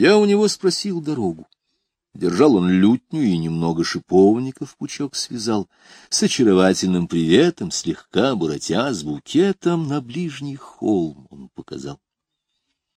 Я у него спросил дорогу. Держал он лютню и немного шиповников пучок связал. С очаровательным приветом, слегка буратя, с букетом на ближний холм он показал.